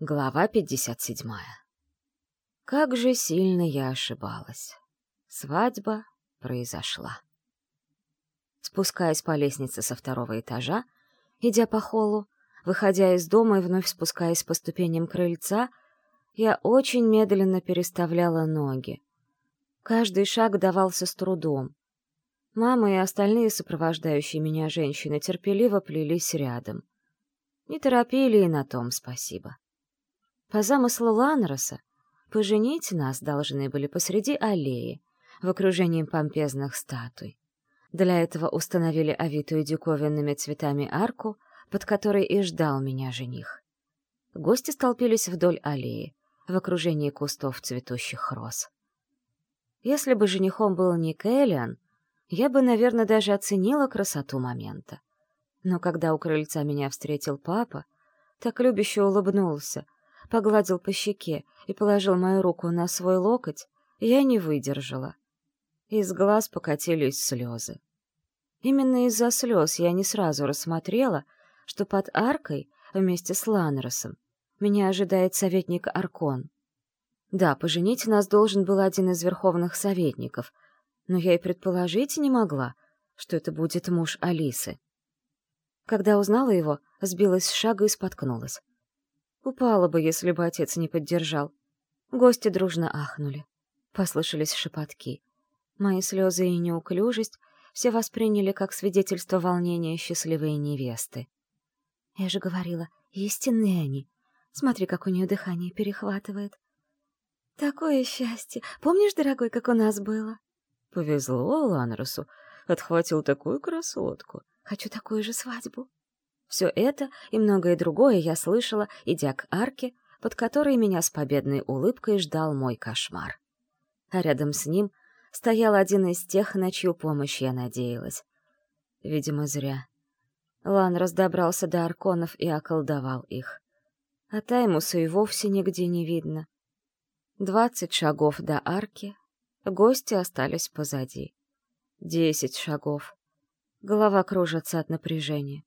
Глава 57. Как же сильно я ошибалась. Свадьба произошла. Спускаясь по лестнице со второго этажа, идя по холлу, выходя из дома и вновь спускаясь по ступеням крыльца, я очень медленно переставляла ноги. Каждый шаг давался с трудом. Мама и остальные сопровождающие меня женщины терпеливо плелись рядом. Не торопили и на том спасибо. По замыслу Ланроса, поженить нас должны были посреди аллеи, в окружении помпезных статуй. Для этого установили овитую диковинными цветами арку, под которой и ждал меня жених. Гости столпились вдоль аллеи, в окружении кустов цветущих роз. Если бы женихом был не Кэллиан, я бы, наверное, даже оценила красоту момента. Но когда у крыльца меня встретил папа, так любяще улыбнулся — погладил по щеке и положил мою руку на свой локоть, я не выдержала. Из глаз покатились слезы. Именно из-за слез я не сразу рассмотрела, что под аркой, вместе с Ланросом, меня ожидает советник Аркон. Да, поженить нас должен был один из верховных советников, но я и предположить не могла, что это будет муж Алисы. Когда узнала его, сбилась с шага и споткнулась. Упала бы, если бы отец не поддержал. Гости дружно ахнули. Послышались шепотки. Мои слезы и неуклюжесть все восприняли как свидетельство волнения счастливой невесты. Я же говорила, истинные они. Смотри, как у нее дыхание перехватывает. Такое счастье! Помнишь, дорогой, как у нас было? Повезло Ланросу. Отхватил такую красотку. Хочу такую же свадьбу. Все это и многое другое я слышала, идя к арке, под которой меня с победной улыбкой ждал мой кошмар. А рядом с ним стоял один из тех, на чью помощь я надеялась. Видимо, зря. Лан раздобрался до арконов и околдовал их. А Таймуса и вовсе нигде не видно. Двадцать шагов до арки, гости остались позади. Десять шагов. Голова кружится от напряжения.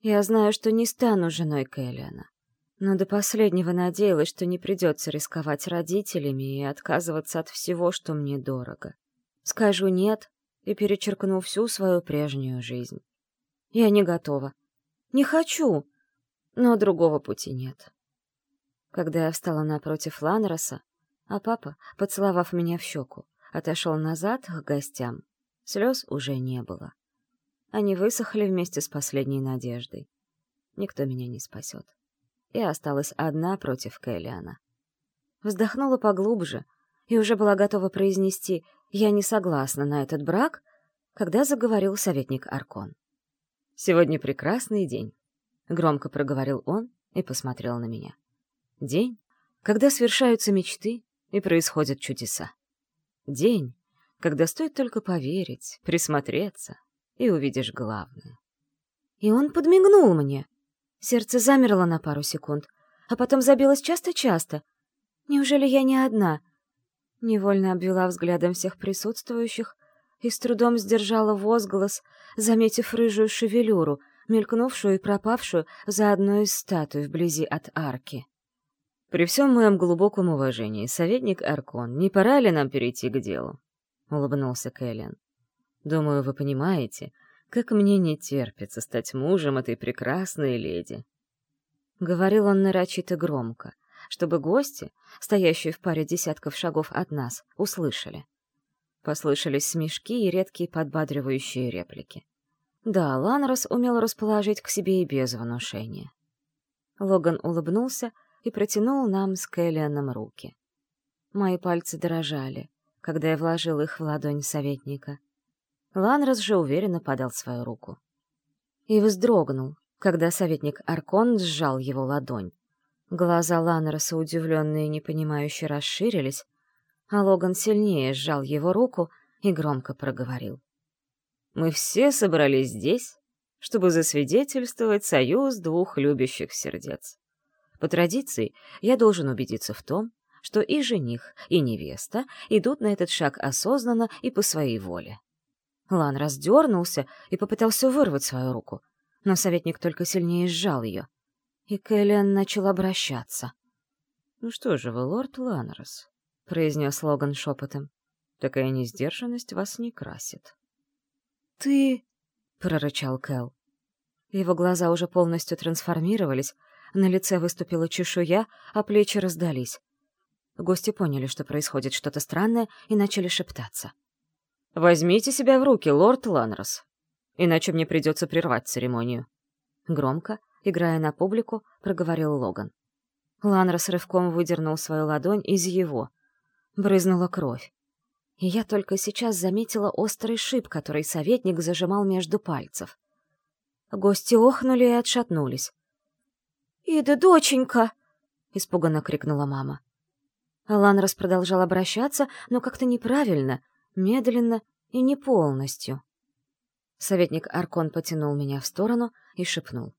Я знаю, что не стану женой Кэллиана, но до последнего надеялась, что не придется рисковать родителями и отказываться от всего, что мне дорого. Скажу «нет» и перечеркну всю свою прежнюю жизнь. Я не готова. Не хочу, но другого пути нет. Когда я встала напротив Ланроса, а папа, поцеловав меня в щеку, отошел назад к гостям, слез уже не было. Они высохли вместе с последней надеждой. Никто меня не спасет. Я осталась одна против Кэллиана. Вздохнула поглубже и уже была готова произнести «я не согласна на этот брак», когда заговорил советник Аркон. «Сегодня прекрасный день», — громко проговорил он и посмотрел на меня. «День, когда свершаются мечты и происходят чудеса. День, когда стоит только поверить, присмотреться, и увидишь главное. И он подмигнул мне. Сердце замерло на пару секунд, а потом забилось часто-часто. Неужели я не одна? Невольно обвела взглядом всех присутствующих и с трудом сдержала возглас, заметив рыжую шевелюру, мелькнувшую и пропавшую за одной из статуй вблизи от арки. «При всем моем глубоком уважении, советник Аркон, не пора ли нам перейти к делу?» — улыбнулся Кэлен. Думаю, вы понимаете, как мне не терпится стать мужем этой прекрасной леди. Говорил он нарочито громко, чтобы гости, стоящие в паре десятков шагов от нас, услышали. Послышались смешки и редкие подбадривающие реплики. Да, Ланрос умел расположить к себе и без внушения. Логан улыбнулся и протянул нам с Кэллианом руки. Мои пальцы дрожали, когда я вложил их в ладонь советника. Ланрос же уверенно подал свою руку. И вздрогнул, когда советник Аркон сжал его ладонь. Глаза Ланроса, удивленные и непонимающе, расширились, а Логан сильнее сжал его руку и громко проговорил. «Мы все собрались здесь, чтобы засвидетельствовать союз двух любящих сердец. По традиции, я должен убедиться в том, что и жених, и невеста идут на этот шаг осознанно и по своей воле. Лан раздернулся и попытался вырвать свою руку, но советник только сильнее сжал ее. и Кэллиан начал обращаться. «Ну что же вы, лорд Ланрос», — произнес Логан шепотом. «Такая несдержанность вас не красит». «Ты...» — прорычал Кэл. Его глаза уже полностью трансформировались, на лице выступила чешуя, а плечи раздались. Гости поняли, что происходит что-то странное, и начали шептаться. «Возьмите себя в руки, лорд Ланрос, иначе мне придется прервать церемонию». Громко, играя на публику, проговорил Логан. Ланрос рывком выдернул свою ладонь из его. Брызнула кровь. И я только сейчас заметила острый шип, который советник зажимал между пальцев. Гости охнули и отшатнулись. «Ида, доченька!» — испуганно крикнула мама. Ланрос продолжал обращаться, но как-то неправильно, медленно и не полностью. Советник Аркон потянул меня в сторону и шепнул.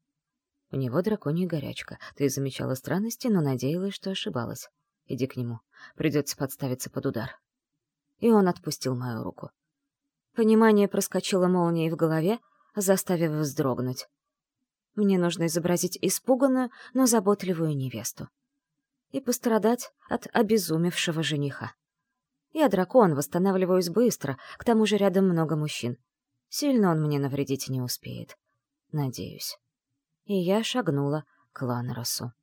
У него драконья горячка. Ты замечала странности, но надеялась, что ошибалась. Иди к нему. Придется подставиться под удар. И он отпустил мою руку. Понимание проскочило молнией в голове, заставив вздрогнуть. Мне нужно изобразить испуганную, но заботливую невесту. И пострадать от обезумевшего жениха. Я дракон, восстанавливаюсь быстро, к тому же рядом много мужчин. Сильно он мне навредить не успеет. Надеюсь. И я шагнула к Ланросу.